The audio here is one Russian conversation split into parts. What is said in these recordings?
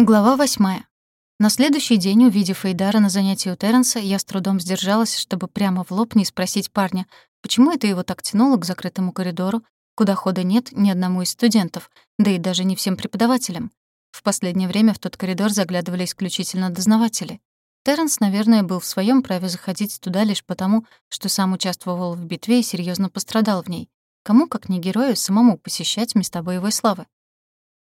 Глава восьмая. На следующий день, увидев Эйдара на занятии у Терренса, я с трудом сдержалась, чтобы прямо в лоб не спросить парня, почему это его так тянуло к закрытому коридору, куда хода нет ни одному из студентов, да и даже не всем преподавателям. В последнее время в тот коридор заглядывали исключительно дознаватели. Терренс, наверное, был в своем праве заходить туда лишь потому, что сам участвовал в битве и серьезно пострадал в ней. Кому, как не герою, самому посещать места боевой славы?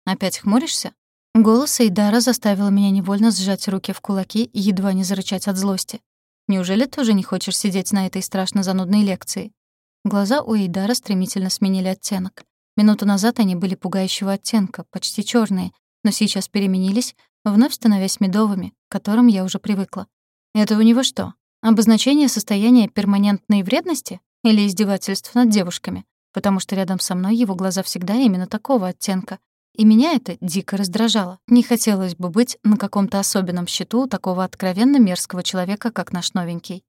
«Опять хмуришься?» Голос Эйдара заставил меня невольно сжать руки в кулаки и едва не зарычать от злости. «Неужели тоже не хочешь сидеть на этой страшно занудной лекции?» Глаза у Эйдара стремительно сменили оттенок. Минуту назад они были пугающего оттенка, почти черные, но сейчас переменились, вновь становясь медовыми, к которым я уже привыкла. Это у него что, обозначение состояния перманентной вредности или издевательств над девушками? Потому что рядом со мной его глаза всегда именно такого оттенка, и меня это дико раздражало. Не хотелось бы быть на каком-то особенном счету у такого откровенно мерзкого человека, как наш новенький.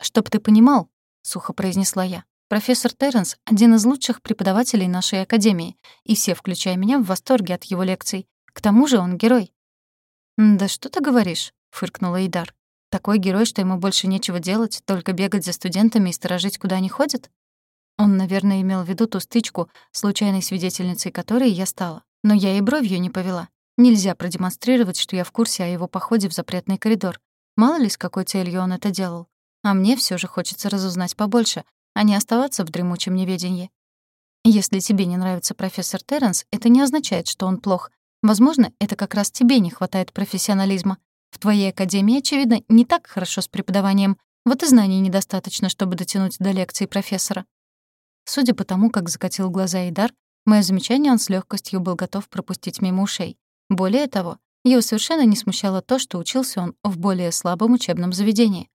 «Чтоб ты понимал», — сухо произнесла я, «профессор Терренс — один из лучших преподавателей нашей академии, и все, включая меня, в восторге от его лекций. К тому же он герой». «Да что ты говоришь?» — фыркнула Идар. «Такой герой, что ему больше нечего делать, только бегать за студентами и сторожить, куда они ходят?» Он, наверное, имел в виду ту стычку, случайной свидетельницей которой я стала. Но я и бровью не повела. Нельзя продемонстрировать, что я в курсе о его походе в запретный коридор. Мало ли, с какой целью он это делал. А мне все же хочется разузнать побольше, а не оставаться в дремучем неведении. Если тебе не нравится профессор Терренс, это не означает, что он плох. Возможно, это как раз тебе не хватает профессионализма. В твоей академии, очевидно, не так хорошо с преподаванием. Вот и знаний недостаточно, чтобы дотянуть до лекции профессора. Судя по тому, как закатил глаза Идар, Моё замечание он с легкостью был готов пропустить мимо ушей. Более того, его совершенно не смущало то, что учился он в более слабом учебном заведении.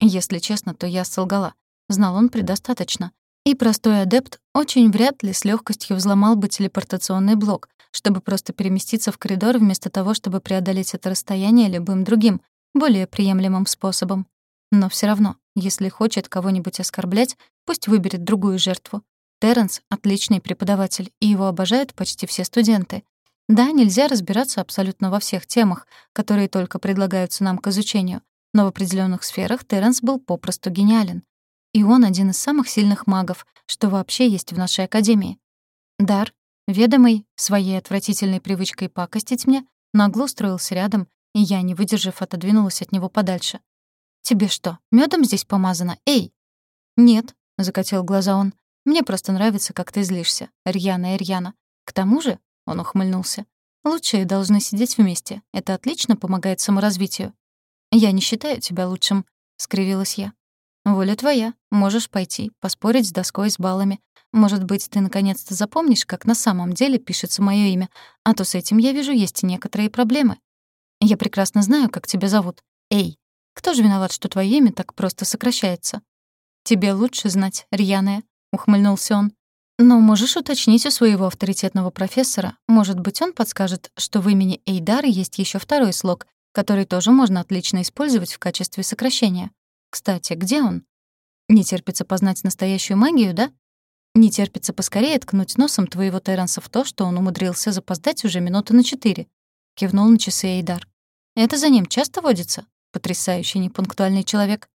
Если честно, то я солгала. Знал он предостаточно. И простой адепт очень вряд ли с легкостью взломал бы телепортационный блок, чтобы просто переместиться в коридор вместо того, чтобы преодолеть это расстояние любым другим, более приемлемым способом. Но все равно, если хочет кого-нибудь оскорблять, пусть выберет другую жертву. Терренс — отличный преподаватель, и его обожают почти все студенты. Да, нельзя разбираться абсолютно во всех темах, которые только предлагаются нам к изучению, но в определенных сферах Терренс был попросту гениален. И он один из самых сильных магов, что вообще есть в нашей академии. Дар, ведомый своей отвратительной привычкой пакостить мне, нагло устроился рядом, и я, не выдержав, отодвинулась от него подальше. «Тебе что, медом здесь помазано? Эй!» «Нет», — закатил глаза он, мне просто нравится, как ты злишься, Рьяна и Рьяна. К тому же, — он ухмыльнулся, — лучшие должны сидеть вместе. Это отлично помогает саморазвитию. Я не считаю тебя лучшим, — скривилась я. Воля твоя. Можешь пойти, поспорить с доской с баллами. Может быть, ты наконец-то запомнишь, как на самом деле пишется мое имя, а то с этим, я вижу, есть некоторые проблемы. Я прекрасно знаю, как тебя зовут. Эй, кто же виноват, что твое имя так просто сокращается? Тебе лучше знать, рьяная. — ухмыльнулся он. «Но можешь уточнить у своего авторитетного профессора. Может быть, он подскажет, что в имени Эйдар есть еще второй слог, который тоже можно отлично использовать в качестве сокращения. Кстати, где он? Не терпится познать настоящую магию, да? Не терпится поскорее ткнуть носом твоего Терренса в то, что он умудрился запоздать уже минуты на четыре. Кивнул на часы Эйдар. Это за ним часто водится? Потрясающий непунктуальный человек.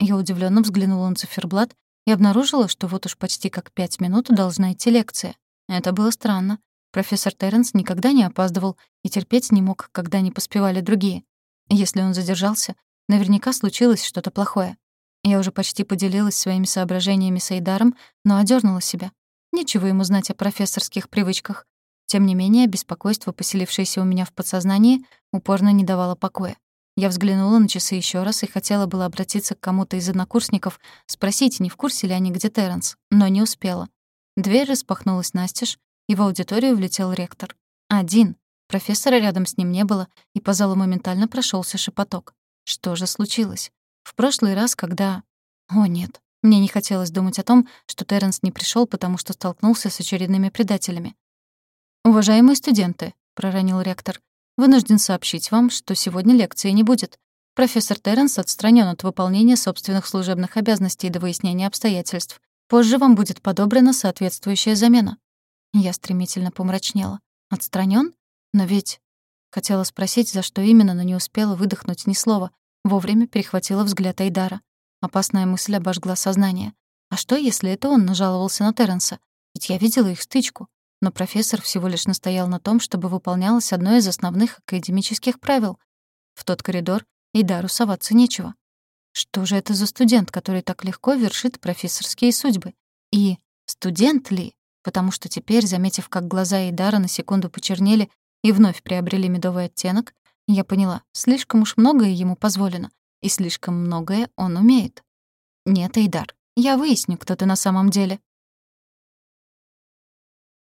Я удивленно взглянула на циферблат и обнаружила, что вот уж почти как пять минут должна идти лекция. Это было странно. Профессор Терренс никогда не опаздывал и терпеть не мог, когда не поспевали другие. Если он задержался, наверняка случилось что-то плохое. Я уже почти поделилась своими соображениями с Эйдаром, но одернула себя. Нечего ему знать о профессорских привычках. Тем не менее, беспокойство, поселившееся у меня в подсознании, упорно не давало покоя. Я взглянула на часы еще раз и хотела было обратиться к кому-то из однокурсников, спросить, не в курсе ли они, где Терренс, но не успела. Дверь распахнулась настежь, и в аудиторию влетел ректор. Один. Профессора рядом с ним не было, и по залу моментально прошелся шепоток. Что же случилось? В прошлый раз, когда... О, нет. Мне не хотелось думать о том, что Терренс не пришел, потому что столкнулся с очередными предателями. «Уважаемые студенты», — проронил ректор, Вынужден сообщить вам, что сегодня лекции не будет. Профессор Терренс отстранен от выполнения собственных служебных обязанностей до выяснения обстоятельств. Позже вам будет подобрана соответствующая замена». Я стремительно помрачнела. Отстранен? Но ведь... Хотела спросить, за что именно, но не успела выдохнуть ни слова. Вовремя перехватила взгляд Айдара. Опасная мысль обожгла сознание. А что, если это он нажаловался на Терренса? Ведь я видела их стычку. Но профессор всего лишь настоял на том, чтобы выполнялось одно из основных академических правил. В тот коридор Идару соваться нечего. Что же это за студент, который так легко вершит профессорские судьбы? И студент ли? Потому что теперь, заметив, как глаза Идара на секунду почернели и вновь приобрели медовый оттенок, я поняла, слишком уж многое ему позволено, и слишком многое он умеет. Нет, Идар, я выясню, кто ты на самом деле.